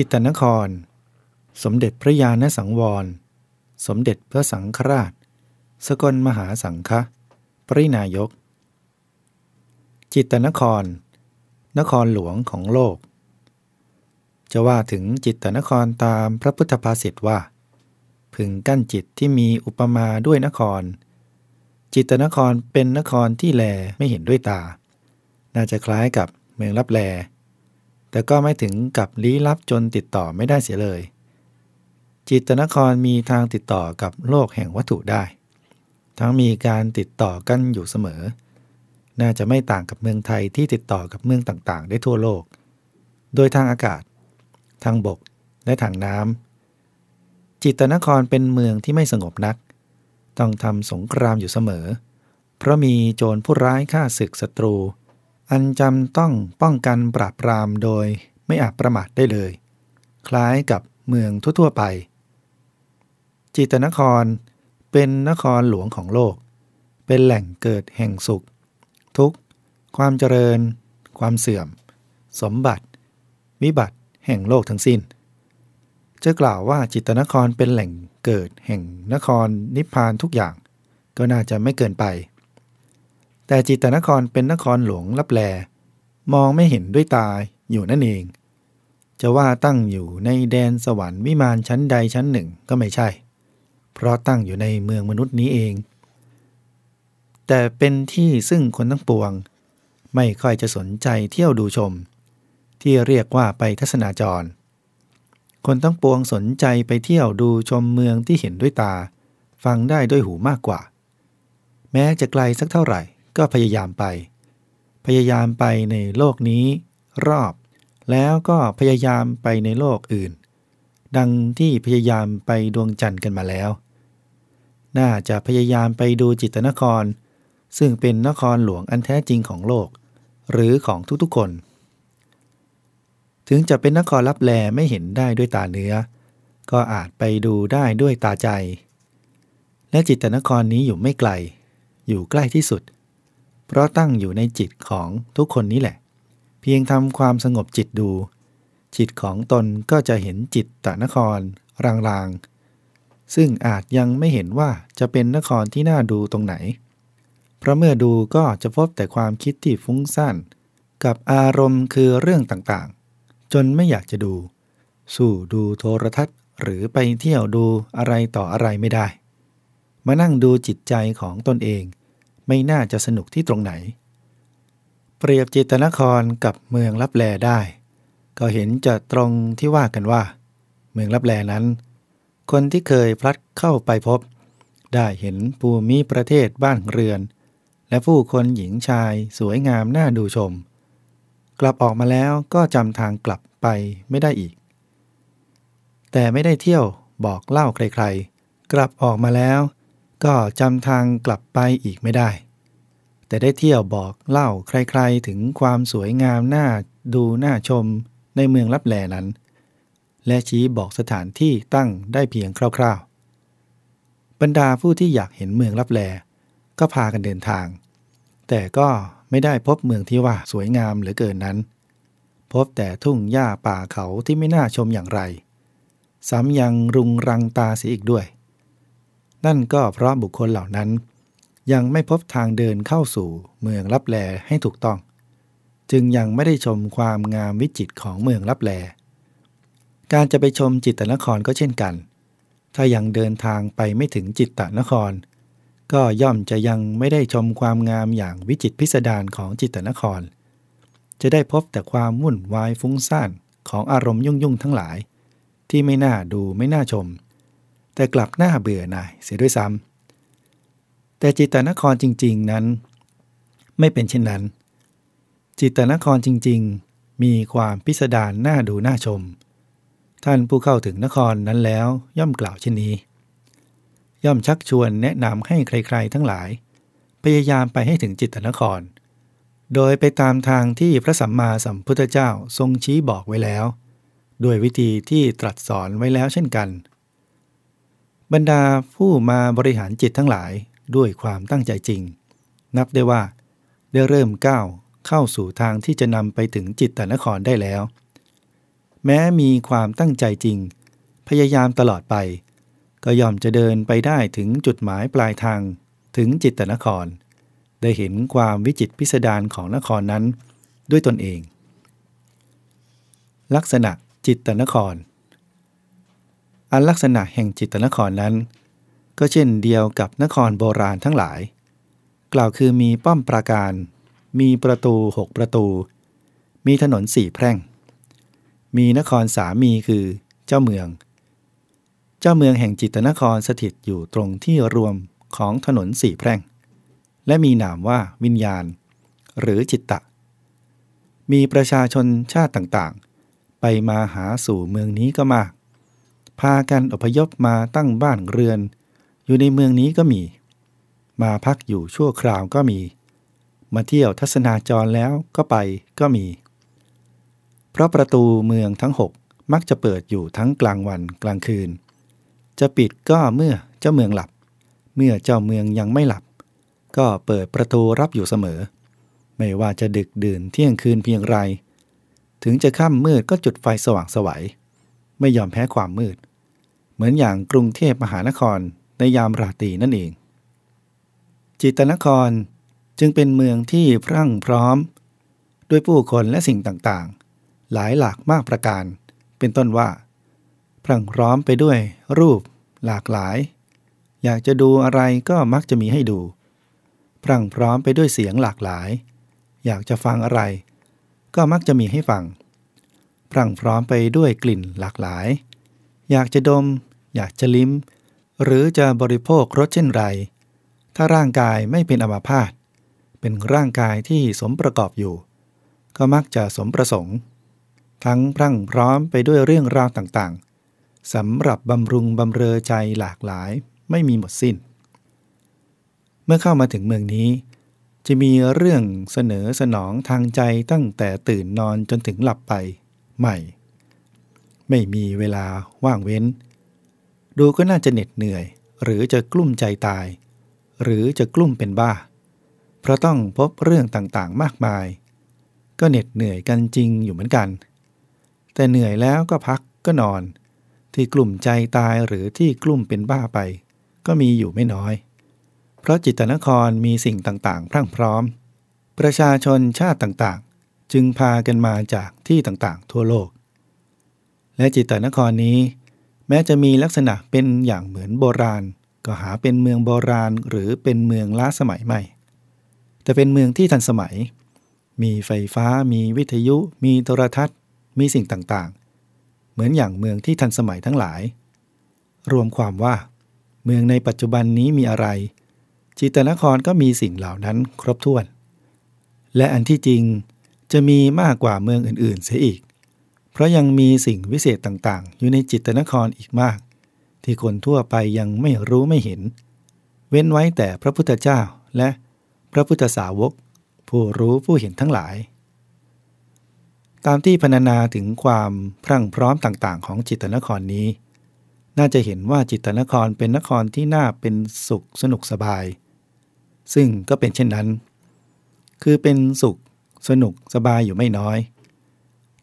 จิตตนคร สมเด็จพระญาณสังวร สมเด็จพระสังฆราช สกลมหาสังฆปรินายก จิตนคร นครหลวงของโลก จะว่าถึงจิตนครตามพระพุทธภาษิตว่า พึงกั้นจิตที่มีอุปมาด้วยนคร จิตตนครเป็นนครที่แลไม่เห็นด้วยตา น่าจะคล้ายกับเมืองรับแล แต่ก็ไม่ถึงกับลี้ลับจนติดต่อไม่ได้เสียเลย จิตนครมีทางติดต่อกับโลกแห่งวัตถุได้ ทั้งมีการติดต่อกันอยู่เสมอ น่าจะไม่ต่างกับเมืองไทยที่ติดต่อกับเมืองต่างๆ ได้ทั่วโลก โดยทางอากาศ ทางบก และทางน้ำ จิตนครเป็นเมืองที่ไม่สงบนัก ต้องทำสงครามอยู่เสมอ เพราะมีโจรผู้ร้ายฆ่าศึกศัตรู อันจำต้องป้องกันปราบปรามโดยไม่อาจประมาทได้เลย คล้ายกับเมืองทั่วๆไป จิตนครเป็นนครหลวงของโลก เป็นแหล่งเกิดแห่งสุข ทุกข์ ความเจริญ ความเสื่อม สมบัติ วิบัติแห่งโลกทั้งสิ้น จะกล่าวว่าจิตนครเป็นแหล่งเกิดแห่งนครนิพพานทุกอย่าง ก็น่าจะไม่เกินไป แต่จิตตนครเป็นนครหลวงลับแล มองไม่เห็นด้วยตาอยู่นั่นเอง จะว่าตั้งอยู่ในแดนสวรรค์วิมานชั้นใดชั้นหนึ่งก็ไม่ใช่ เพราะตั้งอยู่ในเมืองมนุษย์นี้เอง แต่เป็นที่ซึ่งคนทั้งปวง ไม่ค่อยจะสนใจเที่ยวดูชม ที่เรียกว่าไปทัศนาจร คนทั้งปวงสนใจไปเที่ยวดูชมเมืองที่เห็นด้วยตา ฟังได้ด้วยหูมากกว่า แม้จะไกลสักเท่าไหร่ก็พยายามไป พยายามไปในโลกนี้ รอบ แล้วก็พยายามไปในโลกอื่น ดังที่พยายามไปดวงจันทร์กันมาแล้ว น่าจะพยายามไปดูจิตนคร ซึ่งเป็นนครหลวงอันแท้จริงของโลก หรือของทุกๆคน ถึงจะเป็นนครลับแลไม่เห็นได้ด้วยตาเนื้อ ก็อาจไปดูได้ด้วยตาใจ และจิตนครนี้อยู่ไม่ไกล อยู่ใกล้ที่สุด เพราะตั้งอยู่ในจิตของทุกคนนี้แหละ เพียงทำความสงบจิตดู จิตของตนก็จะเห็นจิตตนครรางๆซึ่งอาจยังไม่เห็นว่าจะเป็นนครที่น่าดูตรงไหน เพราะเมื่อดูก็จะพบแต่ความคิดที่ฟุ้งซ่านกับอารมณ์คือเรื่องต่างๆ จนไม่อยากจะดู สู้ดูโทรทัศน์ หรือไปเที่ยวดูอะไรต่ออะไรไม่ได้ มานั่งดูจิตใจของตนเอง ไม่น่าจะสนุกที่ตรงไหน เปรียบจิตนครกับเมืองลับแลได้ ก็เห็นจะตรงที่ว่ากันว่า เมืองลับแลนั้น คนที่เคยพลัดเข้าไปพบ ได้เห็นภูมิประเทศบ้านเรือน และผู้คนหญิงชายสวยงามน่าดูชม กลับออกมาแล้วก็จำทางกลับไปไม่ได้อีก แต่ไม่ได้เที่ยวบอกเล่าใครๆ กลับออกมาแล้ว ก็จำทางกลับไปอีกไม่ได้ แต่ได้เที่ยวบอกเล่าใครๆ ถึงความสวยงามน่าดูน่าชมในเมืองลับแลนั้น และชี้บอกสถานที่ตั้งได้เพียงคร่าวๆ บรรดาผู้ที่อยากเห็นเมืองลับแล ก็พากันเดินทาง แต่ก็ไม่ได้พบเมืองที่ว่าสวยงามเหลือเกินนั้น พบแต่ทุ่งหญ้าป่าเขาที่ไม่น่าชมอย่างไร ซ้ำยังรุงรังตาเสียอีกด้วย นั่นก็เพราะบุคคลเหล่านั้น ยังไม่พบทางเดินเข้าสู่เมืองลับแลให้ถูกต้อง จึงยังไม่ได้ชมความงามวิจิตรของเมืองลับแล การจะไปชมจิตตนครก็เช่นกัน ถ้ายังเดินทางไปไม่ถึงจิตตนคร ก็ย่อมจะยังไม่ได้ชมความงามอย่างวิจิตพิสดารของจิตตนคร จะได้พบแต่ความวุ่นวายฟุ้งซ่านของอารมณ์ยุ่งยุ่งทั้งหลาย ที่ไม่น่าดูไม่น่าชม แต่กลับน้าเบื่อหน่ายเสียด้วยซ้ำแต่จิตตนครจริง ๆนั้น ไม่เป็นเช่นนั้น จิตตนครจริง ๆ มีความพิสดารน่าดูน่าชม ท่านผู้เข้าถึงนครนั้นแล้วย่อมกล่าวเช่นนี้ ย่อมชักชวนแนะนำให้ใครๆ ทั้งหลาย พยายามไปให้ถึงจิตตนคร โดยไปตามทางที่พระสัมมาสัมพุทธเจ้าทรงชี้บอกไว้แล้ว ด้วยวิธีที่ตรัสสอนไว้แล้วเช่นกัน บรรดาผู้มาบริหารจิตทั้งหลายด้วยความตั้งใจจริง นับได้ว่า ได้เริ่มก้าวเข้าสู่ทางที่จะนำไปถึงจิตตนครได้แล้ว แม้มีความตั้งใจจริง พยายามตลอดไป ก็ยอมจะเดินไปได้ถึงจุดหมายปลายทางถึงจิตตนคร ได้เห็นความวิจิตพิสดารของนครนั้นด้วยตนเอง ลักษณะจิตตนคร อันลักษณะแห่งจิตตนครนั้น ก็เช่นเดียวกับนครโบราณทั้งหลาย กล่าวคือมีป้อมปราการ มีประตูหกประตู มีถนนสี่แพร่ง มีนครสามีคือเจ้าเมือง เจ้าเมืองแห่งจิตตนครสถิตอยู่ตรงที่รวมของถนนสี่แพร่ง และมีนามว่าวิญญาณ หรือจิตตะ มีประชาชนชาติต่างๆ ไปมาหาสู่เมืองนี้ก็มาก พากันอพยพมาตั้งบ้านเรือน อยู่ในเมืองนี้ก็มี มาพักอยู่ชั่วคราวก็มี มาเที่ยวทัศนาจรแล้วก็ไปก็มี เพราะประตูเมืองทั้งหกมักจะเปิดอยู่ทั้งกลางวันกลางคืน จะปิดก็เมื่อเจ้าเมืองหลับ เมื่อเจ้าเมืองยังไม่หลับ ก็เปิดประตูรับอยู่เสมอ ไม่ว่าจะดึกดื่นเที่ยงคืนเพียงไร ถึงจะค่ำมืดก็จุดไฟสว่างสวัย ไม่ยอมแพ้ความมืด เหมือนอย่างกรุงเทพมหานครในยามราตรีนั่นเอง จิตนครจึงเป็นเมืองที่พรั่งพร้อม ด้วยผู้คนและสิ่งต่างๆ หลายหลากมากประการ เป็นต้นว่า รั่งพร้อมไปด้วยรูปหลากหลาย อยากจะดูอะไรก็มักจะมีให้ดู พรั่งพร้อมไปด้วยเสียงหลากหลาย อยากจะฟังอะไร ก็มักจะมีให้ฟัง พรั่งพร้อมไปด้วยกลิ่นหลากหลาย อยากจะดม อยากจะลิ้ม หรือจะบริโภครสเช่นไร ถ้าร่างกายไม่เป็นอัมพาตเป็นร่างกายที่สมประกอบอยู่ ก็มักจะสมประสงค์ ทั้งพรั่งพร้อมไปด้วยเรื่องราวต่างๆ สำหรับบำรุงบำเรอใจหลากหลายไม่มีหมดสิน้น เมื่อเข้ามาถึงเมืองนี้ จะมีเรื่องเสนอสนองทางใจตั้งแต่ตื่นนอนจนถึงหลับไปใหม่ ไม่มีเวลาว่างเว้น ดูก็น่าจะเหน็ดเหนื่อย หรือจะกลุ้มใจตาย หรือจะกลุ้มเป็นบ้า เพราะต้องพบเรื่องต่างๆมากมาย ก็เหน็ดเหนื่อยกันจริงอยู่เหมือนกัน แต่เหนื่อยแล้วก็พักก็นอน ที่กลุ่มใจตายหรือที่กลุ่มเป็นบ้าไป ก็มีอยู่ไม่น้อย เพราะจิตนครมีสิ่งต่างๆ พรั่งพร้อม ประชาชนชาติต่างๆ จึงพากันมาจากที่ต่างๆ ทั่วโลก และจิตนครนี้ แม้จะมีลักษณะเป็นอย่างเหมือนโบราณ ก็หาเป็นเมืองโบราณหรือเป็นเมืองล้าสมัยไม่แต่เป็นเมืองที่ทันสมัย มีไฟฟ้า มีวิทยุ มีโทรทัศน์ มีสิ่งต่างๆ เหมือนอย่างเมืองที่ทันสมัยทั้งหลาย รวมความว่า เมืองในปัจจุบันนี้มีอะไร จิตนครก็มีสิ่งเหล่านั้นครบถ้วน และอันที่จริงจะมีมากกว่าเมืองอื่นๆ เสียอีก เพราะยังมีสิ่งวิเศษต่างๆ อยู่ในจิตนครอีกมาก ที่คนทั่วไปยังไม่รู้ไม่เห็น เว้นไว้แต่พระพุทธเจ้าและพระพุทธสาวก ผู้รู้ผู้เห็นทั้งหลาย ตามที่พรรณนาถึงความพรั่งพร้อมต่างๆ ของจิตนครนี้ น่าจะเห็นว่าจิตตนครเป็นนครที่น่าเป็นสุขสนุกสบาย ซึ่งก็เป็นเช่นนั้น คือเป็นสุขสนุกสบายอยู่ไม่น้อย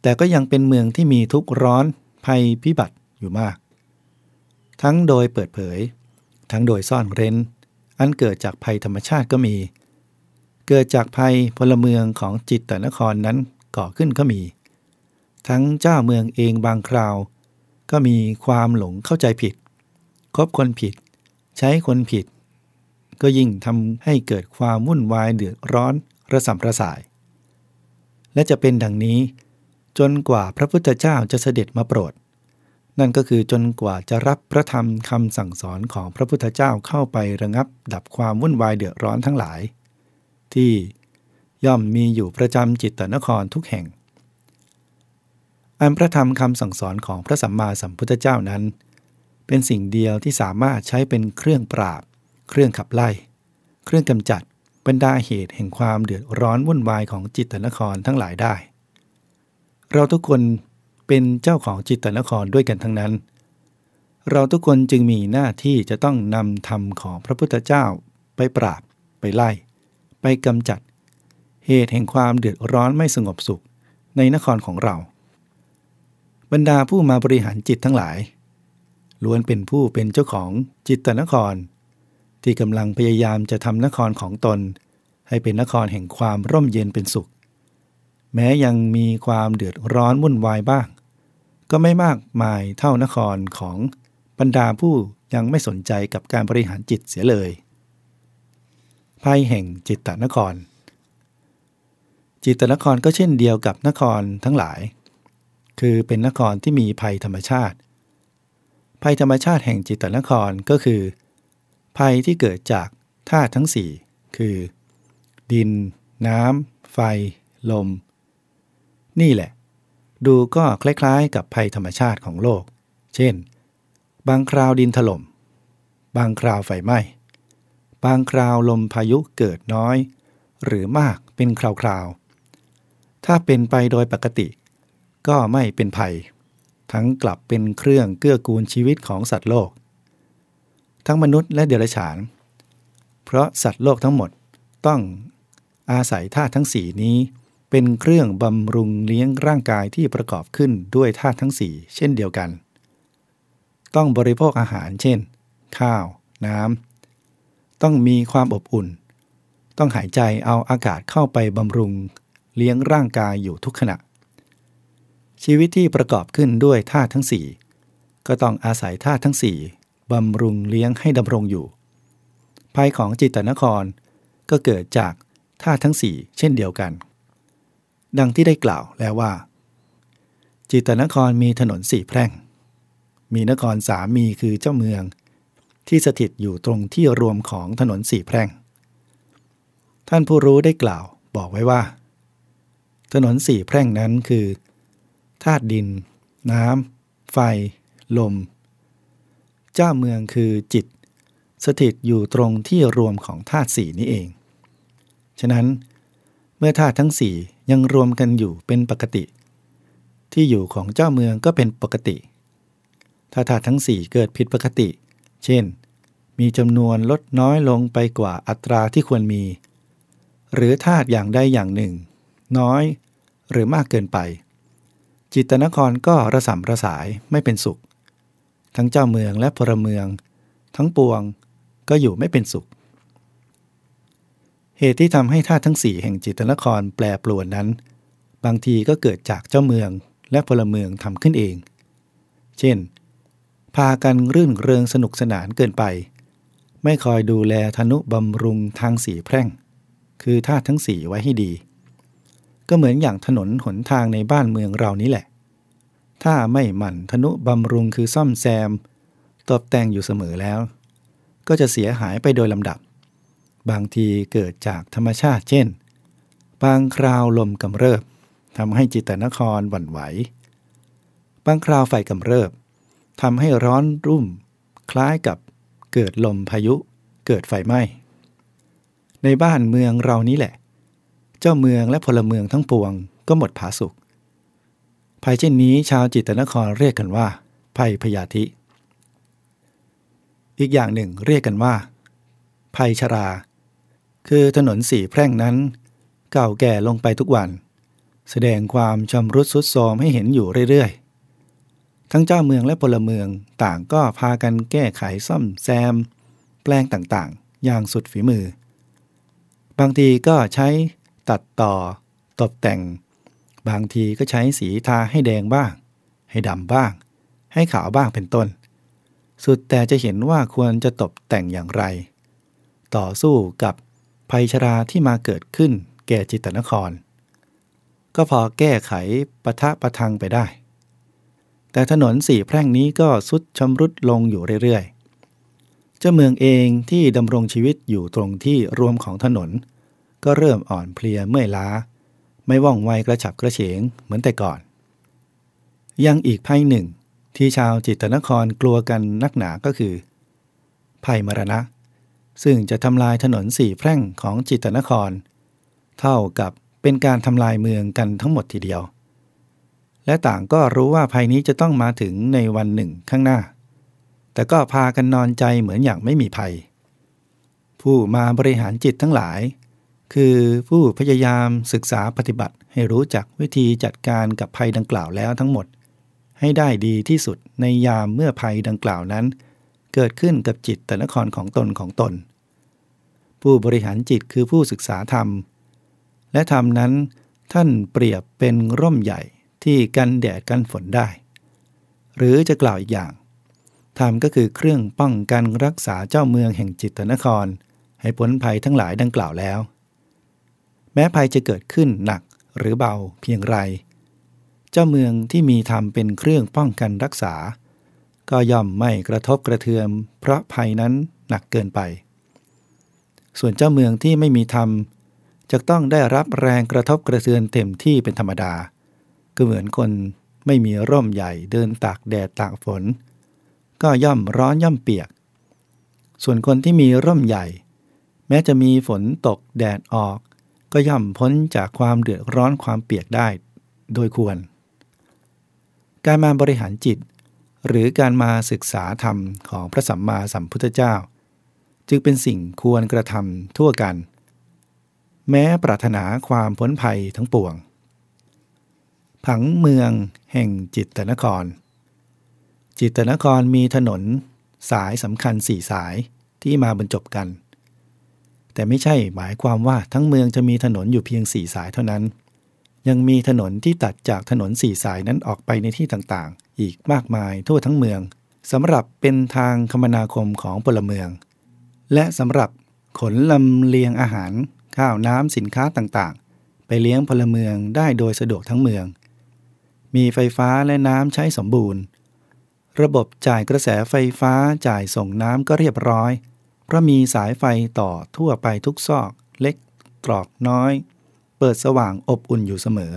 แต่ก็ยังเป็นเมืองที่มีทุกข์ร้อนภัยพิบัติอยู่มาก ทั้งโดยเปิดเผย ทั้งโดยซ่อนเร้น อันเกิดจากภัยธรรมชาติก็มี เกิดจากภัยพลเมืองของจิตตนครนั้นก่อขึ้นก็มี ทั้งเจ้าเมืองเองบางคราว ก็มีความหลงเข้าใจผิด คบคนผิด ใช้คนผิด ก็ยิ่งทำให้เกิดความวุ่นวายเดือดร้อนระสำระสาย และจะเป็นดังนี้ จนกว่าพระพุทธเจ้าจะเสด็จมาโปรด นั่นก็คือจนกว่าจะรับพระธรรมคำสั่งสอนของพระพุทธเจ้าเข้าไประงับ ดับความวุ่นวายเดือดร้อนทั้งหลาย ที่ย่อมมีอยู่ประจำจิตตนครทุกแห่ง อันพระธรรมคำสั่งสอนของพระสัมมาสัมพุทธเจ้านั้น เป็นสิ่งเดียวที่สามารถใช้เป็นเครื่องปราบ เครื่องขับไล่ เครื่องกำจัดบรรดาเหตุแห่งความเดือดร้อนวุ่นวายของจิตตนครทั้งหลายได้ เราทุกคนเป็นเจ้าของจิตตนครด้วยกันทั้งนั้น เราทุกคนจึงมีหน้าที่จะต้องนำธรรมของพระพุทธเจ้าไปปราบ ไปไล่ ไปกำจัด เหตุแห่งความเดือดร้อนไม่สงบสุขในนครของเรา บรรดาผู้มาบริหารจิตทั้งหลาย ล้วนเป็นผู้เป็นเจ้าของจิตตนคร ที่กำลังพยายามจะทำนครของตน ให้เป็นนครแห่งความร่มเย็นเป็นสุข แม้ยังมีความเดือดร้อนวุ่นวายบ้าง ก็ไม่มากมายเท่านครของบรรดาผู้ยังไม่สนใจกับการบริหารจิตเสียเลยภัยแห่งจิตตนคร จิตตนครก็เช่นเดียวกับนครทั้งหลาย คือเป็นนครที่มีภัยธรรมชาติ ภัยธรรมชาติแห่งจิตตนครก็คือ ภัยที่เกิดจากธาตุทั้งสี่คือ ดิน น้ำ ไฟ ลม นี่แหละ ดูก็คล้ายๆ กับภัยธรรมชาติของโลก เช่น บางคราวดินถลม่ม บางคราวไฟไหม้ บางคราวลมพายุเกิดน้อย หรือมากเป็นคราวๆ ถ้าเป็นไปโดยปกติ ก็ไม่เป็นภัย ทั้งกลับเป็นเครื่องเกื้อกูลชีวิตของสัตว์โลก ทั้งมนุษย์และเดรัจฉาน เพราะสัตว์โลกทั้งหมดต้องอาศัยธาตุทั้งสี่นี้ เป็นเครื่องบำรุงเลี้ยงร่างกายที่ประกอบขึ้นด้วยธาตุทั้งสี่เช่นเดียวกัน ต้องบริโภคอาหารเช่น ข้าว น้ำต้องมีความอบอุ่น ต้องหายใจเอาอากาศเข้าไปบำรุงเลี้ยงร่างกายอยู่ทุกขณะ ชีวิตที่ประกอบขึ้นด้วยธาตุทั้งสี่ก็ต้องอาศัยธาตุทั้งสี่บำรุงเลี้ยงให้ดำรงอยู่ภัยของจิตตนครก็เกิดจากธาตุทั้งสี่เช่นเดียวกัน ดังที่ได้กล่าวแล้วว่า จิตตนครมีถนนสี่แพร่ง มีนครสามีคือเจ้าเมือง ที่สถิตอยู่ตรงที่รวมของถนนสี่แพร่ง ท่านผู้รู้ได้กล่าวบอกไว้ว่า ถนนสี่แพร่งนั้นคือ ธาตุดิน น้ำ ไฟ ลม เจ้าเมืองคือจิต สถิตอยู่ตรงที่รวมของธาตุสี่นี้เอง ฉะนั้นเมื่อธาตุทั้งสี่ยังรวมกันอยู่เป็นปกติ ที่อยู่ของเจ้าเมืองก็เป็นปกติ ถ้าธาตุทั้งสี่เกิดผิดปกติ เช่น มีจำนวนลดน้อยลงไปกว่าอัตราที่ควรมี หรือธาตุอย่างใดอย่างหนึ่ง น้อย หรือมากเกินไป จิตนครก็ระสำระสายไม่เป็นสุข ทั้งเจ้าเมืองและพลเมือง ทั้งปวงก็อยู่ไม่เป็นสุข เหตุที่ทำให้ธาตุทั้งสี่แห่งจิตนครแปรปรวนนั้น บางทีก็เกิดจากเจ้าเมืองและพลเมืองทำขึ้นเอง เช่น พากันรื่นเริงสนุกสนานเกินไป ไม่คอยดูแลธนุบำรุงทางสีแพร่ง คือธาตุทั้งสี่ไว้ให้ดี ก็เหมือนอย่างถนนหนทางในบ้านเมืองเรานี้แหละ ถ้าไม่หมั่นธนุบำรุงคือซ่อมแซม ตบแต่งอยู่เสมอแล้ว ก็จะเสียหายไปโดยลำดับ บางทีเกิดจากธรรมชาติเช่น บางคราวลมกำเริบทำให้จิตนครหวั่นไหว บางคราวไฟกำเริบทำให้ร้อนรุ่ม คล้ายกับเกิดลมพายุ เกิดไฟไหม้ ในบ้านเมืองเรานี้แหละ จ้าเมืองและพลเมืองทั้งปวงก็หมดผาสุกภัยเช่นนี้ชาวจิตนครเรียกกันว่า ภัยพยาธิ อีกอย่างหนึ่งเรียกกันว่า ภัยชรา คือถนนสี่แพร่งนั้น เก่าแก่ลงไปทุกวัน แสดงความชำรุดสุดโทรมให้เห็นอยู่เรื่อยๆ ทั้งเจ้าเมืองและพลเมืองต่างก็พากันแก้ไขซ่อมแซม แปลงต่างๆ อย่างสุดฝีมือ บางทีก็ใช้ ตัดต่อ ตกแต่ง บางทีก็ใช้สีทาให้แดงบ้าง ให้ดำบ้าง ให้ขาวบ้างเป็นต้น สุดแต่จะเห็นว่าควรจะตกแต่งอย่างไร ต่อสู้กับภัยชราที่มาเกิดขึ้นแก่จิตนคร ก็พอแก้ไขปะทะประทังไปได้ แต่ถนนสี่แพร่งนี้ก็สุดชำรุดลงอยู่เรื่อยๆ เจ้าเมืองเองที่ดำรงชีวิตอยู่ตรงที่รวมของถนน ก็เริ่มอ่อนเพลียเมื่อยล้า ไม่ว่องไวกระฉับกระเฉงเหมือนแต่ก่อน ยังอีกภัยหนึ่งที่ชาวจิตนครกลัวกันนักหนาก็คือ ภัยมรณะ ซึ่งจะทำลายถนนสี่แพร่งของจิตนคร เท่ากับเป็นการทำลายเมืองกันทั้งหมดทีเดียว และต่างก็รู้ว่าภัยนี้จะต้องมาถึงในวันหนึ่งข้างหน้า แต่ก็พากันนอนใจเหมือนอย่างไม่มีภัย ผู้มาบริหารจิตทั้งหลาย คือผู้พยายามศึกษาปฏิบัติให้รู้จักวิธีจัดการกับภัยดังกล่าวแล้วทั้งหมด ให้ได้ดีที่สุดในยามเมื่อภัยดังกล่าวนั้น เกิดขึ้นกับจิตแต่นครของตนของตน ผู้บริหารจิตคือผู้ศึกษาธรรม และธรรมนั้นท่านเปรียบเป็นร่มใหญ่ที่กันแดดกันฝนได้ หรือจะกล่าวอีกอย่างธรรมก็คือเครื่องป้องกันรักษาเจ้าเมืองแห่งจิตตนคร ให้พ้นภัยทั้งหลายดังกล่าวแล้ว แม้ภัยจะเกิดขึ้นหนักหรือเบาเพียงไร เจ้าเมืองที่มีธรรมเป็นเครื่องป้องกันรักษา ก็ย่อมไม่กระทบกระเทือนเพราะภัยนั้นหนักเกินไป ส่วนเจ้าเมืองที่ไม่มีธรรมจะต้องได้รับแรงกระทบกระเทือนเต็มที่เป็นธรรมดา ก็เหมือนคนไม่มีร่มใหญ่เดินตากแดดตากฝน ก็ย่อมร้อนย่อมเปียก ส่วนคนที่มีร่มใหญ่ แม้จะมีฝนตกแดดออก ก็ย่อมพ้นจากความเดือดร้อนความเปียกได้โดยควร การมาบริหารจิต หรือการมาศึกษาธรรมของพระสัมมาสัมพุทธเจ้า จึงเป็นสิ่งควรกระทำทั่วกัน แม้ปรารถนาความพ้นภัยทั้งปวง ผังเมืองแห่งจิตตนคร จิตตนครมีถนนสายสำคัญสี่สายที่มาบรรจบกัน แต่ไม่ใช่หมายความว่าทั้งเมืองจะมีถนนอยู่เพียงสี่สายเท่านั้น ยังมีถนนที่ตัดจากถนนสี่สายนั้นออกไปในที่ต่างๆ อีกมากมายทั่วทั้งเมืองสำหรับเป็นทางคมนาคมของพลเมือง และสำหรับขนลำเลียงอาหาร ข้าวน้ำสินค้าต่างๆ ไปเลี้ยงพลเมืองได้โดยสะดวกทั้งเมือง มีไฟฟ้าและน้ำใช้สมบูรณ์ ระบบจ่ายกระแสไฟฟ้าจ่ายส่งน้ำก็เรียบร้อย เพราะมีสายไฟต่อทั่วไปทุกซอก เล็ก ตรอกน้อย เปิดสว่างอบอุ่นอยู่เสมอ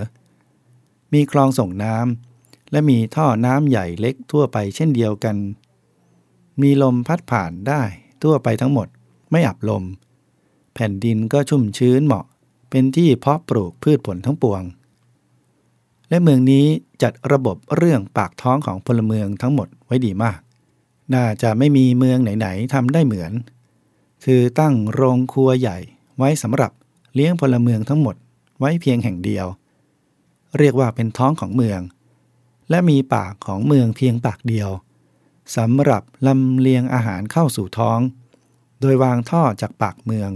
มีคลองส่งน้ำและมีท่อน้ำใหญ่เล็กทั่วไปเช่นเดียวกัน มีลมพัดผ่านได้ทั่วไปทั้งหมดไม่อับลม แผ่นดินก็ชุ่มชื้นเหมาะ เป็นที่เพาะปลูกพืชผลทั้งปวง และเมืองนี้จัดระบบเรื่องปากท้องของพลเมืองทั้งหมดไว้ดีมาก น่าจะไม่มีเมืองไหน ๆทำได้เหมือน คือตั้งโรงครัวใหญ่ไว้สำหรับเลี้ยงพลเมืองทั้งหมดไว้เพียงแห่งเดียว เรียกว่าเป็นท้องของเมือง และมีปากของเมืองเพียงปากเดียวสำหรับลำเลียงอาหารเข้าสู่ท้อง โดยวางท่อจากปากเมือง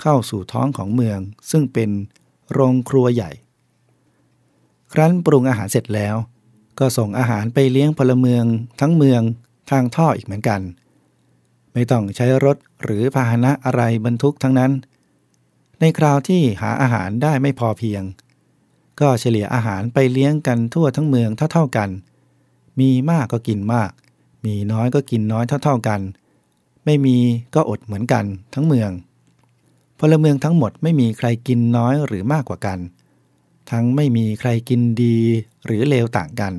เข้าสู่ท้องของเมือง ซึ่งเป็นโรงครัวใหญ่ ครั้นปรุงอาหารเสร็จแล้ว ก็ส่งอาหารไปเลี้ยงพลเมืองทั้งเมืองทางท่ออีกเหมือนกัน ไม่ต้องใช้รถหรือพาหนะอะไรบรรทุกทั้งนั้น ในคราวที่หาอาหารได้ไม่พอเพียง ก็เฉลี่ยอาหารไปเลี้ยงกันทั่วทั้งเมืองเท่าๆกัน มีมากก็กินมาก มีน้อยก็กินน้อยเท่าๆกัน ไม่มีก็อดเหมือนกันทั้งเมืองพลเมืองทั้งหมดไม่มีใครกินน้อยหรือมากกว่ากัน ทั้งไม่มีใครกินดีหรือเลวต่างกัน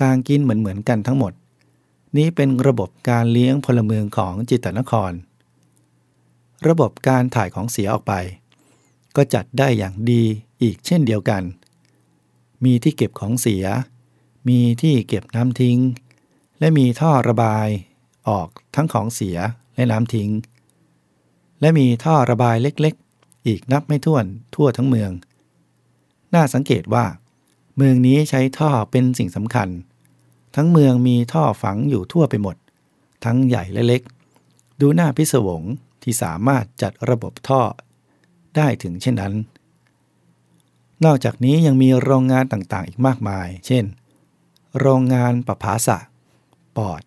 ต่างกินเหมือนเหมือนกันทั้งหมด นี้เป็นระบบการเลี้ยงพลเมืองของจิตนคร ระบบการถ่ายของเสียออกไป ก็จัดได้อย่างดีอีกเช่นเดียวกัน มีที่เก็บของเสีย มีที่เก็บน้ำทิ้ง และมีท่อระบายออกทั้งของเสียและน้ำทิ้ง และมีท่อระบายเล็กๆ อีกนับไม่ถ้วนทั่วทั้งเมือง น่าสังเกตว่า เมืองนี้ใช้ท่อเป็นสิ่งสำคัญ ทั้งเมืองมีท่อฝังอยู่ทั่วไปหมด ทั้งใหญ่และเล็ก ดูหน้าพิศวงที่สามารถจัดระบบท่อ ได้ถึงเช่นนั้น นอกจากนี้ยังมีโรงงานต่างๆ อีกมากมาย เช่น โรงงานปภาสะ ปอด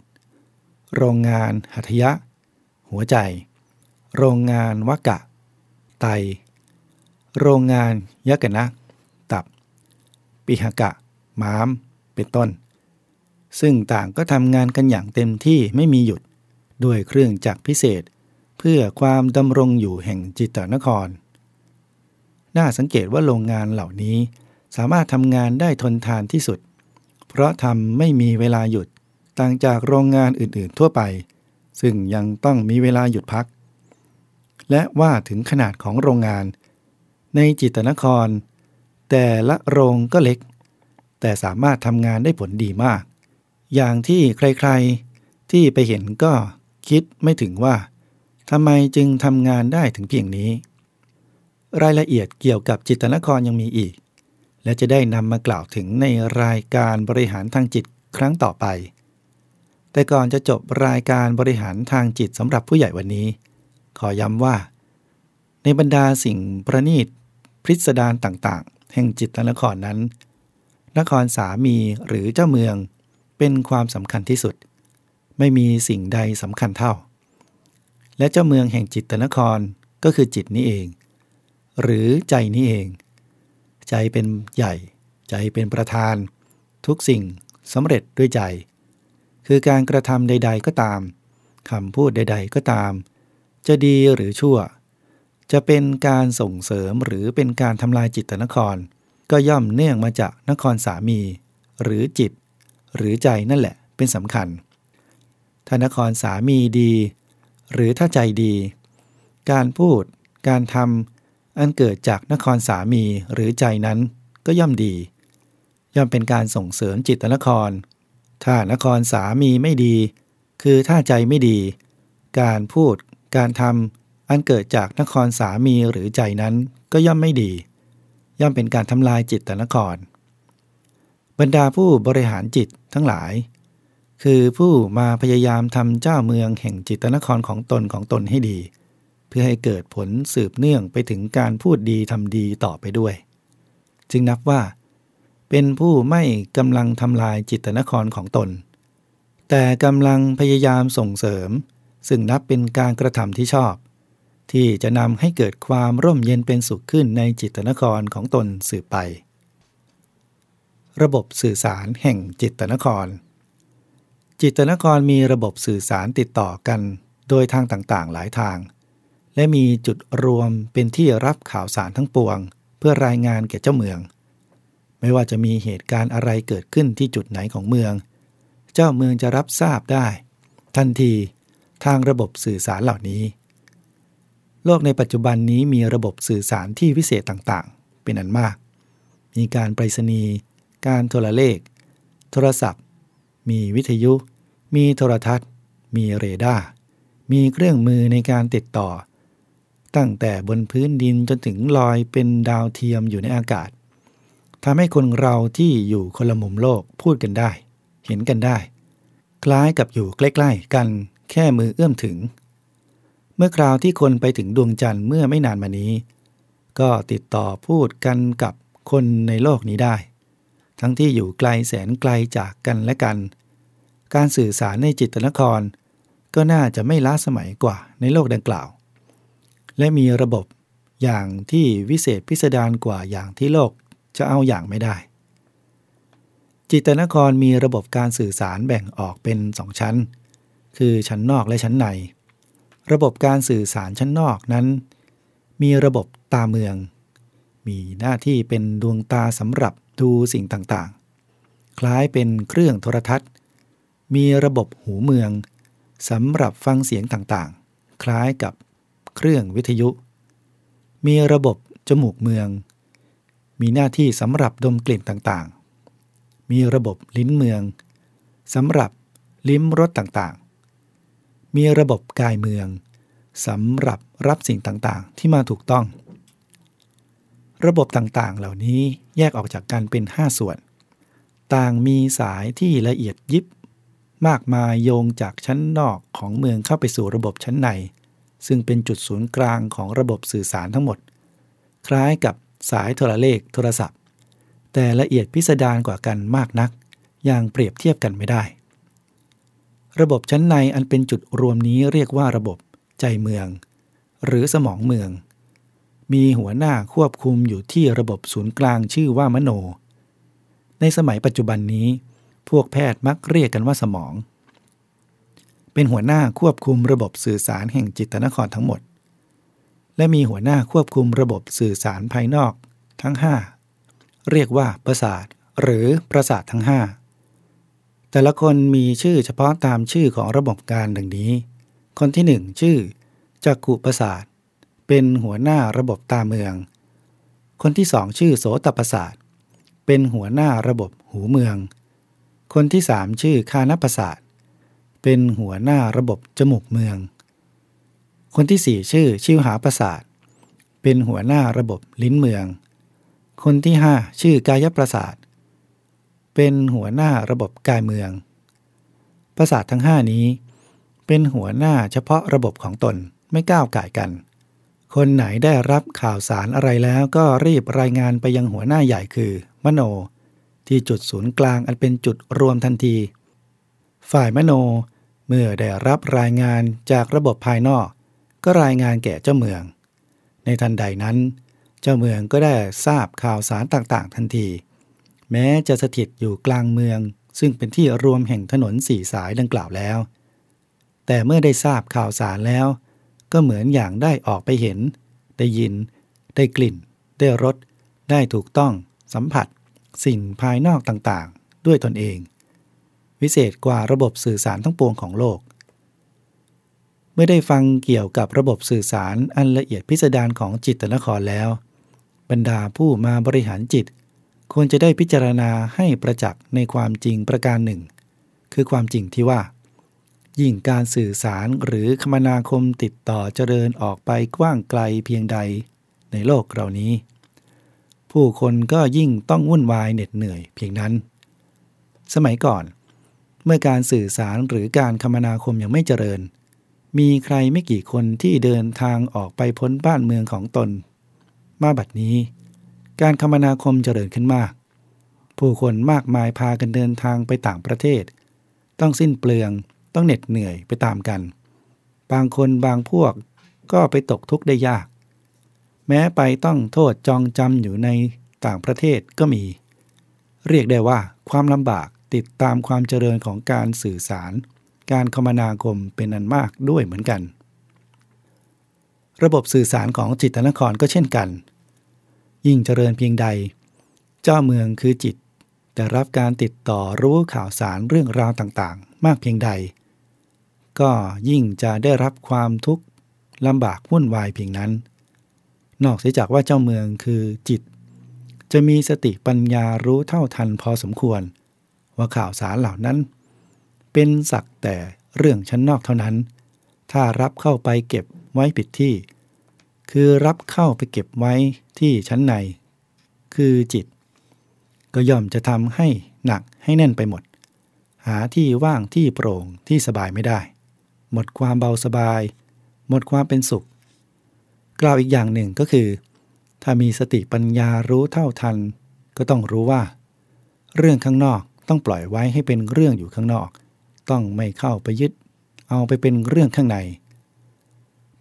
โรงงานหัตยะ หัวใจ โรงงานวกะ ไต โรงงานยกนะ ตับ ปิหกะ ม้าม เป็นต้น ซึ่งต่างก็ทำงานกันอย่างเต็มที่ไม่มีหยุด ด้วยเครื่องจักรพิเศษ เพื่อความดำรงอยู่แห่งจิตตนคร น่าสังเกตว่าโรงงานเหล่านี้ สามารถทำงานได้ทนทานที่สุด เพราะทำไม่มีเวลาหยุดต่างจากโรงงานอื่นๆทั่วไป ซึ่งยังต้องมีเวลาหยุดพัก และว่าถึงขนาดของโรงงาน ในจิตนคร แต่ละโรงก็เล็ก แต่สามารถทำงานได้ผลดีมาก อย่างที่ใครๆ ที่ไปเห็นก็คิดไม่ถึงว่าทำไมจึงทำงานได้ถึงเพียงนี้ รายละเอียดเกี่ยวกับจิตนครยังมีอีก และจะได้นำมากล่าวถึงในรายการบริหารทางจิตครั้งต่อไป แต่ก่อนจะจบรายการบริหารทางจิตสำหรับผู้ใหญ่วันนี้ ขอย้ำว่า ในบรรดาสิ่งประณีตพิสดารต่างๆ แห่งจิตนครนั้น นครสามีหรือเจ้าเมือง เป็นความสำคัญที่สุด ไม่มีสิ่งใดสำคัญเท่า และเจ้าเมืองแห่งจิตตนครก็คือจิตนี้เอง หรือใจนี้เอง ใจเป็นใหญ่ ใจเป็นประธาน ทุกสิ่งสำเร็จด้วยใจ คือการกระทำใด ๆก็ตามคำพูดใด ๆ ก็ตาม จะดีหรือชั่ว จะเป็นการส่งเสริมหรือเป็นการทำลายจิตนคร ก็ย่อมเนื่องมาจากนครสามี หรือจิต หรือใจนั่นแหละเป็นสำคัญถ้านครสามีดี หรือถ้าใจดี การพูด การทำอันเกิดจากนครสามีหรือใจนั้นก็ย่อมดี ย่อมเป็นการส่งเสริมจิตนคร ถ้านครสามีไม่ดี คือถ้าใจไม่ดี การพูด การทำอันเกิดจากนครสามีหรือใจนั้นก็ย่อมไม่ดี ย่อมเป็นการทำลายจิตนคร บรรดาผู้บริหารจิต ทั้งหลาย คือผู้มาพยายามทำเจ้าเมืองแห่งจิตนครของตนของตนให้ดี เพื่อให้เกิดผลสืบเนื่องไปถึงการพูดดีทำดีต่อไปด้วย จึงนับว่า เป็นผู้ไม่กำลังทำลายจิตนครของตน แต่กำลังพยายามส่งเสริม ซึ่งนับเป็นการกระทำที่ชอบ ที่จะนำให้เกิดความร่มเย็นเป็นสุขขึ้นในจิตนครของตนสืบไป ระบบสื่อสารแห่งจิตนคร จิตนครมีระบบสื่อสารติดต่อกัน โดยทางต่างๆหลายทาง และมีจุดรวมเป็นที่รับข่าวสารทั้งปวง เพื่อรายงานแก่เจ้าเมือง ไม่ว่าจะมีเหตุการณ์อะไรเกิดขึ้นที่จุดไหนของเมือง เจ้าเมืองจะรับทราบได้ ทันทีทางระบบสื่อสารเหล่านี้ โลกในปัจจุบันนี้มีระบบสื่อสารที่วิเศษต่างๆ เป็นอันมาก มีการไปรษณีย์ การโทรเลข โทรศัพท์ มีวิทยุ มีโทรทัศน์ มีเรดาร์ มีเครื่องมือในการติดต่อ ตั้งแต่บนพื้นดินจนถึงลอยเป็นดาวเทียมอยู่ในอากาศทำให้คนเราที่อยู่คนละมุมโลกพูดกันได้ เห็นกันได้ คล้ายกับอยู่ใกล้ๆกันแค่มือเอื้อมถึง เมื่อคราวที่คนไปถึงดวงจันทร์เมื่อไม่นานมานี้ ก็ติดต่อพูดกันกับคนในโลกนี้ได้ ทั้งที่อยู่ไกลแสนไกลจากกันและกัน การสื่อสารในจิตนคร ก็น่าจะไม่ล้าสมัยกว่าในโลกดังกล่าว และมีระบบอย่างที่วิเศษพิสดารกว่าอย่างที่โลกจะเอาอย่างไม่ได้ จิตนครมีระบบการสื่อสารแบ่งออกเป็นสองชั้น คือชั้นนอกและชั้นใน ระบบการสื่อสารชั้นนอกนั้น มีระบบตาเมือง มีหน้าที่เป็นดวงตาสำหรับ ดูสิ่งต่างๆ คล้ายเป็นเครื่องโทรทัศน์ มีระบบหูเมืองสำหรับฟังเสียงต่างๆ คล้ายกับเครื่องวิทยุ มีระบบจมูกเมือง มีหน้าที่สำหรับดมกลิ่นต่างๆ มีระบบลิ้นเมืองสำหรับลิ้มรสต่างๆ มีระบบกายเมืองสำหรับรับสิ่งต่างๆ ที่มาถูกต้อง ระบบต่างๆ เหล่านี้แยกออกจากกันเป็น 5 ส่วน ต่างมีสายที่ละเอียดยิบ มากมายโยงจากชั้นนอกของเมืองเข้าไปสู่ระบบชั้นใน ซึ่งเป็นจุดศูนย์กลางของระบบสื่อสารทั้งหมด คล้ายกับสายโทรเลขโทรศัพท์ แต่ละเอียดพิสดารกว่ากันมากนัก อย่างเปรียบเทียบกันไม่ได้ ระบบชั้นในอันเป็นจุดรวมนี้เรียกว่าระบบใจเมือง หรือสมองเมือง มีหัวหน้าควบคุมอยู่ที่ระบบศูนย์กลางชื่อว่ามโน ในสมัยปัจจุบันนี้ พวกแพทย์มักเรียกกันว่าสมอง เป็นหัวหน้าควบคุมระบบสื่อสารแห่งจิตนครทั้งหมด และมีหัวหน้าควบคุมระบบสื่อสารภายนอกทั้ง 5 เรียกว่าประสาทหรือประสาททั้ง 5 แต่ละคนมีชื่อเฉพาะตามชื่อของระบบการดังนี้ คนที่ 1 ชื่อจักขุประสาท เป็นหัวหน้าระบบตาเมือง คนที่สองชื่อโสตประสาทเป็นหัวหน้าระบบหูเมือง คนที่สามชื่อคานประสาทเป็นหัวหน้าระบบจมูกเมือง คนที่สี่ชื่อชิวหาประสาทเป็นหัวหน้าระบบลิ้นเมือง คนที่ห้าชื่อกายประสาทเป็นหัวหน้าระบบกายเมือง ประสาททั้งห้านี้ เป็นหัวหน้าเฉพาะระบบของตนไม่ก้าวไก่กัน คนไหนได้รับข่าวสารอะไรแล้วก็รีบรายงานไปยังหัวหน้าใหญ่คือ มโน ที่จุดศูนย์กลางอันเป็นจุดรวมทันที ฝ่ายมโนเมื่อได้รับรายงานจากระบบภายนอก ก็รายงานแก่เจ้าเมือง ในทันใดนั้น เจ้าเมืองก็ได้ทราบข่าวสารต่างๆ ทันที แม้จะสถิตอยู่กลางเมือง ซึ่งเป็นที่รวมแห่งถนนสี่สายดังกล่าวแล้ว แต่เมื่อได้ทราบข่าวสารแล้ว ก็เหมือนอย่างได้ออกไปเห็น ได้ยิน ได้กลิ่น ได้รส ได้ถูกต้อง สัมผัส สิ่งภายนอกต่างๆ ด้วยตนเอง วิเศษกว่าระบบสื่อสารทั้งปวงของโลก เมื่อได้ฟังเกี่ยวกับระบบสื่อสารอันละเอียดพิสดารของจิตตนครแล้ว บรรดาผู้มาบริหารจิต ควรจะได้พิจารณาให้ประจักษ์ในความจริงประการหนึ่ง คือความจริงที่ว่า ยิ่งการสื่อสารหรือคมนาคมติดต่อเจริญออกไปกว้างไกลเพียงใดในโลกเรานี้ ผู้คนก็ยิ่งต้องวุ่นวายเหน็ดเหนื่อยเพียงนั้น สมัยก่อน เมื่อการสื่อสารหรือการคมนาคมยังไม่เจริญ มีใครไม่กี่คนที่เดินทางออกไปพ้นบ้านเมืองของตน มาบัดนี้ การคมนาคมเจริญขึ้นมาก ผู้คนมากมายพากันเดินทางไปต่างประเทศ ต้องสิ้นเปลือง ต้องเหน็ดเหนื่อยไปตามกัน บางคนบางพวกก็ไปตกทุกข์ได้ยาก แม้ไปต้องโทษจองจำอยู่ในต่างประเทศก็มี เรียกได้ว่าความลำบากติดตามความเจริญของการสื่อสาร การคมนาคมเป็นอันมากด้วยเหมือนกัน ระบบสื่อสารของจิตนครก็เช่นกัน ยิ่งเจริญเพียงใด เจ้าเมืองคือจิตได้รับการติดต่อรู้ข่าวสารเรื่องราวต่างๆ มากเพียงใด ก็ยิ่งจะได้รับความทุกข์ลำบากวุ่นวายเพียงนั้น นอกเสียจากว่าเจ้าเมืองคือจิต จะมีสติปัญญารู้เท่าทันพอสมควร ว่าข่าวสารเหล่านั้น เป็นสักแต่เรื่องชั้นนอกเท่านั้น ถ้ารับเข้าไปเก็บไว้ผิดที่ คือรับเข้าไปเก็บไว้ที่ชั้นใน คือจิต ก็ย่อมจะทำให้หนักให้แน่นไปหมด หาที่ว่างที่โปร่งที่สบายไม่ได้ หมดความเบาสบาย หมดความเป็นสุข กล่าวอีกอย่างหนึ่งก็คือ ถ้ามีสติปัญญารู้เท่าทัน ก็ต้องรู้ว่า เรื่องข้างนอกต้องปล่อยไว้ให้เป็นเรื่องอยู่ข้างนอก ต้องไม่เข้าไปยึด เอาไปเป็นเรื่องข้างใน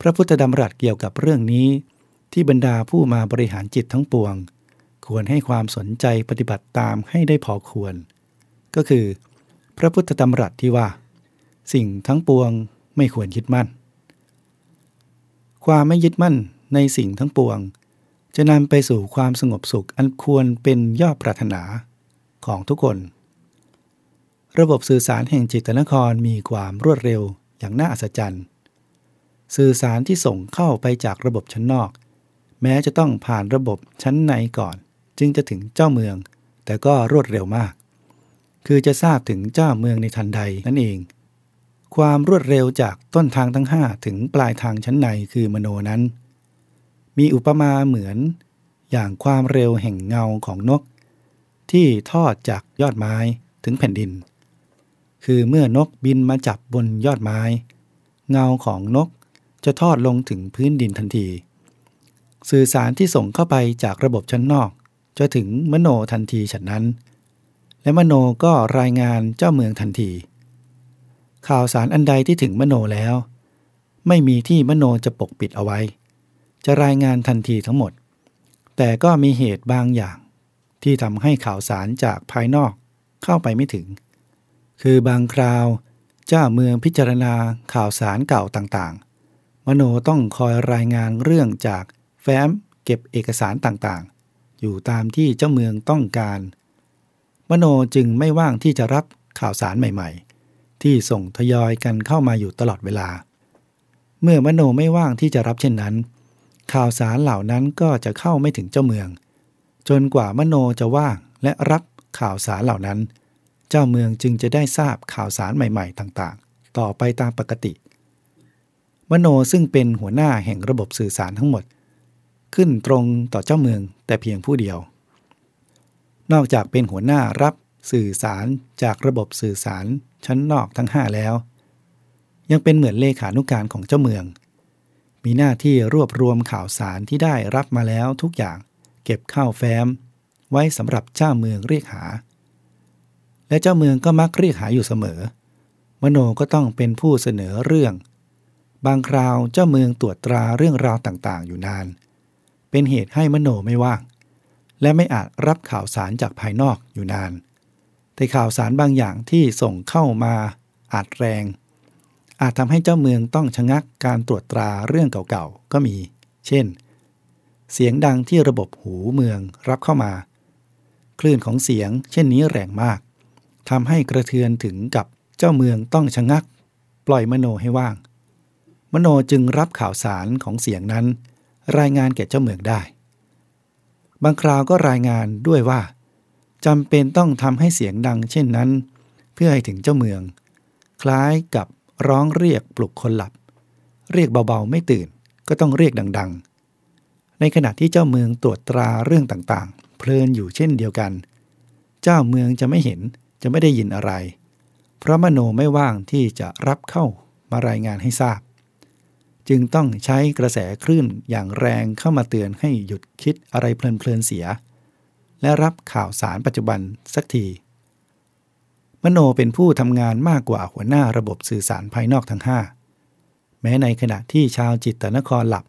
พระพุทธดำรัสเกี่ยวกับเรื่องนี้ ที่บรรดาผู้มาบริหารจิตทั้งปวง ควรให้ความสนใจปฏิบัติตามให้ได้พอควร ก็คือ พระพุทธดำรัสที่ว่า สิ่งทั้งปวง ไม่ควรยึดมั่น ความไม่ยึดมั่นในสิ่งทั้งปวง จะนำไปสู่ความสงบสุขอันควรเป็นยอดปรารถนาของทุกคน ระบบสื่อสารแห่งจิตนครมีความรวดเร็วอย่างน่าอัศจรรย์ สื่อสารที่ส่งเข้าไปจากระบบชั้นนอก แม้จะต้องผ่านระบบชั้นในก่อน จึงจะถึงเจ้าเมือง แต่ก็รวดเร็วมาก คือจะทราบถึงเจ้าเมืองในทันใดนั่นเอง ความรวดเร็วจากต้นทางทั้งห้าถึงปลายทางชั้นในคือมโนนั้น มีอุปมาเหมือนอย่างความเร็วแห่งเงาของนก ที่ทอดจากยอดไม้ถึงแผ่นดิน คือเมื่อนกบินมาจับบนยอดไม้ เงาของนกจะทอดลงถึงพื้นดินทันที สื่อสารที่ส่งเข้าไปจากระบบชั้นนอก จะถึงมโนทันทีฉะนั้น และมโนก็รายงานเจ้าเมืองทันที ข่าวสารอันใดที่ถึงมโนแล้ว ไม่มีที่มโนจะปกปิดเอาไว้ จะรายงานทันทีทั้งหมด แต่ก็มีเหตุบางอย่าง ที่ทำให้ข่าวสารจากภายนอกเข้าไปไม่ถึง คือบางคราว เจ้าเมืองพิจารณาข่าวสารเก่าต่างๆ มโนต้องคอยรายงานเรื่องจากแฟ้มเก็บเอกสารต่างๆ อยู่ตามที่เจ้าเมืองต้องการ มโนจึงไม่ว่างที่จะรับข่าวสารใหม่ๆ ที่ส่งทยอยกันเข้ามาอยู่ตลอดเวลา เมื่อมโนไม่ว่างที่จะรับเช่นนั้น ข่าวสารเหล่านั้นก็จะเข้าไม่ถึงเจ้าเมือง จนกว่ามโนจะว่างและรับข่าวสารเหล่านั้น เจ้าเมืองจึงจะได้ทราบข่าวสารใหม่ๆ ต่างๆ ต่อไปตามปกติ มโนซึ่งเป็นหัวหน้าแห่งระบบสื่อสารทั้งหมด ขึ้นตรงต่อเจ้าเมืองแต่เพียงผู้เดียว นอกจากเป็นหัวหน้ารับ สื่อสารจากระบบสื่อสารชั้นนอกทั้ง 5 แล้ว ยังเป็นเหมือนเลขานุการของเจ้าเมือง มีหน้าที่รวบรวมข่าวสารที่ได้รับมาแล้วทุกอย่างเก็บเข้าแฟ้ม ไว้สำหรับเจ้าเมืองเรียกหา และเจ้าเมืองก็มักเรียกหาอยู่เสมอ มโนก็ต้องเป็นผู้เสนอเรื่อง บางคราวเจ้าเมืองตรวจตราเรื่องราวต่างๆ อยู่นาน เป็นเหตุให้มโนไม่ว่างและไม่อาจรับข่าวสารจากภายนอกอยู่นาน แต่ข่าวสารบางอย่างที่ส่งเข้ามาอาจแรง อาจทำให้เจ้าเมืองต้องชะงักการตรวจตราเรื่องเก่าๆก็มี เช่น เสียงดังที่ระบบหูเมืองรับเข้ามา คลื่นของเสียงเช่นนี้แรงมากทำให้กระเทือนถึงกับเจ้าเมืองต้องชะงัก ปล่อยมโนให้ว่าง มโนจึงรับข่าวสารของเสียงนั้น รายงานแก่เจ้าเมืองได้ บางคราวก็รายงานด้วยว่า จำเป็นต้องทำให้เสียงดังเช่นนั้น เพื่อให้ถึงเจ้าเมือง คล้ายกับร้องเรียกปลุกคนหลับ เรียกเบาๆไม่ตื่นก็ต้องเรียกดังๆ ในขณะที่เจ้าเมืองตรวจตราเรื่องต่างๆ เพลินอยู่เช่นเดียวกัน เจ้าเมืองจะไม่เห็นจะไม่ได้ยินอะไร เพราะมโนไม่ว่างที่จะรับเข้ามารายงานให้ทราบ จึงต้องใช้กระแสคลื่นอย่างแรงเข้ามาเตือนให้หยุดคิดอะไรเพลินๆเสีย และรับข่าวสารปัจจุบันสักที มโนเป็นผู้ทำงานมากกว่าหัวหน้าระบบสื่อสารภายนอกทั้ง 5 แม้ในขณะที่ชาวจิตตนครหลับ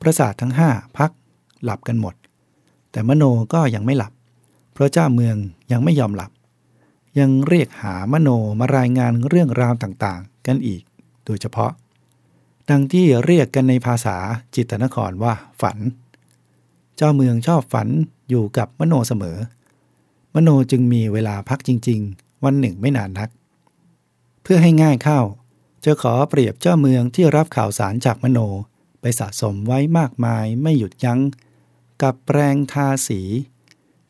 ประสาททั้ง 5 พักหลับกันหมด แต่มโนก็ยังไม่หลับ เพราะเจ้าเมืองยังไม่ยอมหลับ ยังเรียกหามโนมารายงานเรื่องราวต่างๆ กันอีก โดยเฉพาะ ดังที่เรียกกันในภาษาจิตตนครว่าฝัน เจ้าเมืองชอบฝัน อยู่กับมโนเสมอ มโนจึงมีเวลาพักจริง ๆ วันหนึ่งไม่นานนัก เพื่อให้ง่ายเข้า จะขอเปรียบเจ้าเมืองที่รับข่าวสารจากมโนไปสะสมไว้มากมายไม่หยุดยัง้ง กับแปรงทาสี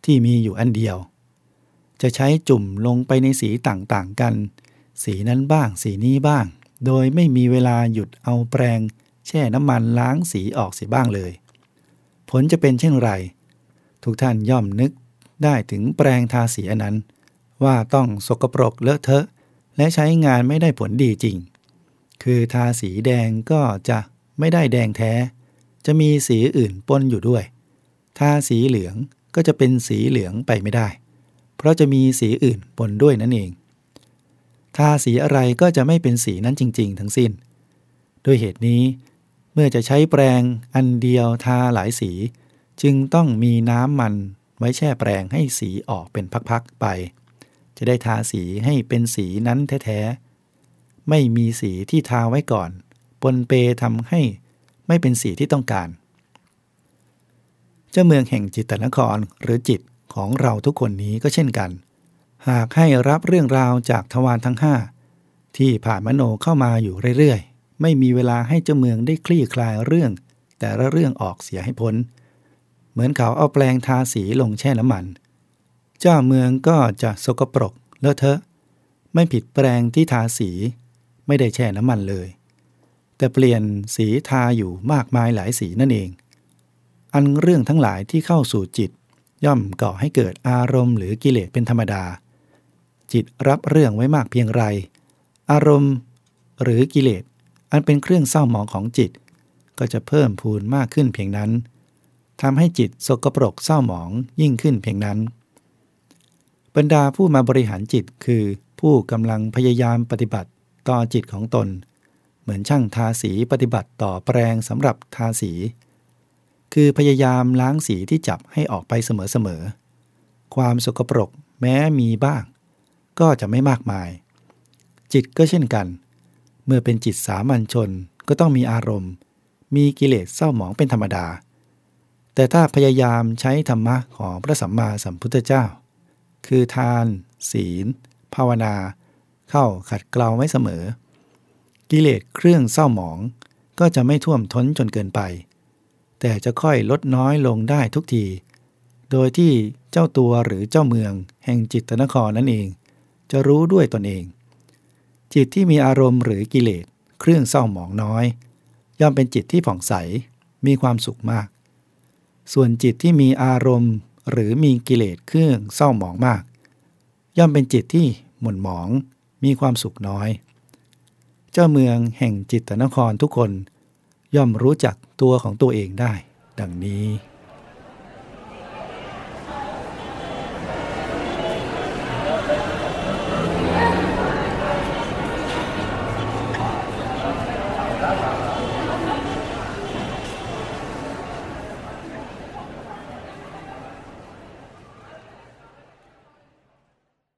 ที่มีอยู่อันเดียว จะใช้จุ่มลงไปในสีต่างๆกัน สีนั้นบ้างสีนี้บ้าง โดยไม่มีเวลาหยุดเอาแปรงแช่น้ำมันล้างสีออกเสียบ้างเลย ผลจะเป็นเช่นไร ทุกท่านย่อมนึกได้ถึงแปลงทาสีอันนั้น ว่าต้องสกปรกเลอะเทอะ และใช้งานไม่ได้ผลดีจริง คือทาสีแดงก็จะไม่ได้แดงแท้ จะมีสีอื่นปนอยู่ด้วย ทาสีเหลืองก็จะเป็นสีเหลืองไปไม่ได้ เพราะจะมีสีอื่นปนด้วยนั่นเอง ทาสีอะไรก็จะไม่เป็นสีนั้นจริง ๆ ทั้งสิ้น ด้วยเหตุนี้ เมื่อจะใช้แปรงอันเดียวทาหลายสี จึงต้องมีน้ำมันไว้แช่แปรงให้สีออกเป็นพักๆไป จะได้ทาสีให้เป็นสีนั้นแท้ๆ ไม่มีสีที่ทาไว้ก่อน ปนเปทำให้ไม่เป็นสีที่ต้องการ เจ้าเมืองแห่งจิตตนครหรือจิตของเราทุกคนนี้ก็เช่นกัน หากให้รับเรื่องราวจากทวารทั้งห้าที่ผ่านมโนเข้ามาอยู่เรื่อยๆ ไม่มีเวลาให้เจ้าเมืองได้คลี่คลายเรื่อง แต่ละเรื่องออกเสียให้พ้น เหมือนเขาเอาแปลงทาสีลงแช่น้ำมัน เจ้าเมืองก็จะสกปรกเลอะเทอะ ไม่ผิดแปลงที่ทาสี ไม่ได้แช่น้ำมันเลย แต่เปลี่ยนสีทาอยู่มากมายหลายสีนั่นเอง อันเรื่องทั้งหลายที่เข้าสู่จิต ย่อมก่อให้เกิดอารมณ์หรือกิเลสเป็นธรรมดา จิตรับเรื่องไว้มากเพียงไร อารมณ์หรือกิเลสอันเป็นเครื่องเศร้าหมองของจิต ก็จะเพิ่มพูนมากขึ้นเพียงนั้น ทำให้จิตสกปรกเศร้าหมองยิ่งขึ้นเพียงนั้น บรรดาผู้มาบริหารจิตคือผู้กำลังพยายามปฏิบัติต่อจิตของตน เหมือนช่างทาสีปฏิบัติต่อแปรงสำหรับทาสี คือพยายามล้างสีที่จับให้ออกไปเสมอๆ ความสกปรกแม้มีบ้าง ก็จะไม่มากมาย จิตก็เช่นกัน เมื่อเป็นจิตสามัญชนก็ต้องมีอารมณ์ มีกิเลสเศร้าหมองเป็นธรรมดา แต่ถ้าพยายามใช้ธรรมะของพระสัมมาสัมพุทธเจ้า คือทาน ศีล ภาวนา เข้าขัดเกลาไว้เสมอ กิเลสเครื่องเศร้าหมองก็จะไม่ท่วมท้นจนเกินไป แต่จะค่อยลดน้อยลงได้ทุกที โดยที่เจ้าตัวหรือเจ้าเมือง แห่งจิตนครนั่นเอง จะรู้ด้วยตนเอง จิตที่มีอารมณ์หรือกิเลสเครื่องเศร้าหมองน้อย ย่อมเป็นจิตที่ผ่องใสมีความสุขมาก ส่วนจิตที่มีอารมณ์หรือมีกิเลสเครื่องเศร้าหมองมาก ย่อมเป็นจิตที่หม่นหมองมีความสุขน้อย เจ้าเมืองแห่งจิตตนครทุกคน ย่อมรู้จักตัวของตัวเองได้ ดังนี้